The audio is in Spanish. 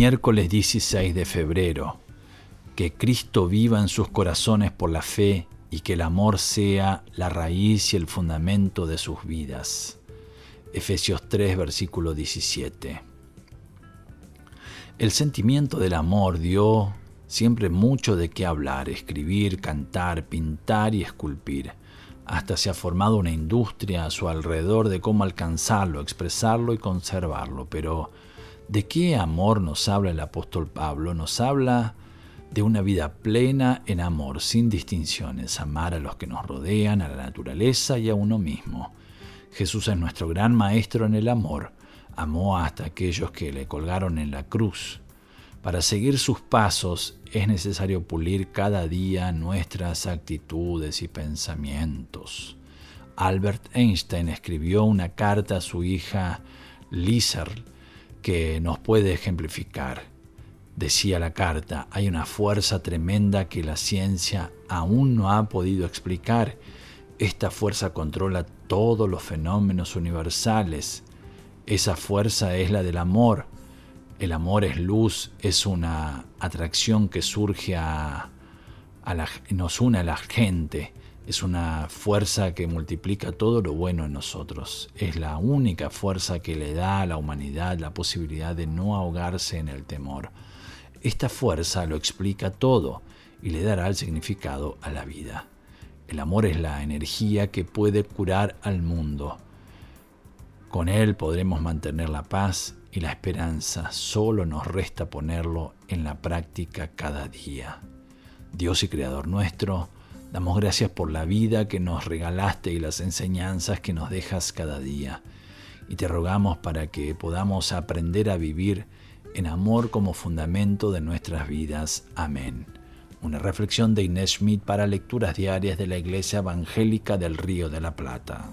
miércoles 16 de febrero. Que Cristo viva en sus corazones por la fe y que el amor sea la raíz y el fundamento de sus vidas. Efesios 3, versículo 17. El sentimiento del amor dio siempre mucho de qué hablar, escribir, cantar, pintar y esculpir. Hasta se ha formado una industria a su alrededor de cómo alcanzarlo, expresarlo y conservarlo. Pero, ¿de qué amor nos habla el apóstol Pablo? Nos habla de una vida plena en amor, sin distinciones, amar a los que nos rodean, a la naturaleza y a uno mismo. Jesús es nuestro gran maestro en el amor, amó hasta aquellos que le colgaron en la cruz. Para seguir sus pasos es necesario pulir cada día nuestras actitudes y pensamientos. Albert Einstein escribió una carta a su hija Lizard que nos puede ejemplificar. Decía la carta, hay una fuerza tremenda que la ciencia aún no ha podido explicar. Esta fuerza controla todos los fenómenos universales. Esa fuerza es la del amor el amor es luz, es una atracción que surge a, la, nos une a la gente, es una fuerza que multiplica todo lo bueno en nosotros, es la única fuerza que le da a la humanidad la posibilidad de no ahogarse en el temor. Esta fuerza lo explica todo y le dará el significado a la vida. El amor es la energía que puede curar al mundo. Con él podremos mantener la paz y la esperanza solo nos resta ponerlo en la práctica cada día. Dios y Creador nuestro, damos gracias por la vida que nos regalaste y las enseñanzas que nos dejas cada día. Y te rogamos para que podamos aprender a vivir en amor como fundamento de nuestras vidas. Amén. Una reflexión de Inés Schmidt para lecturas diarias de la Iglesia Evangélica del Río de la Plata.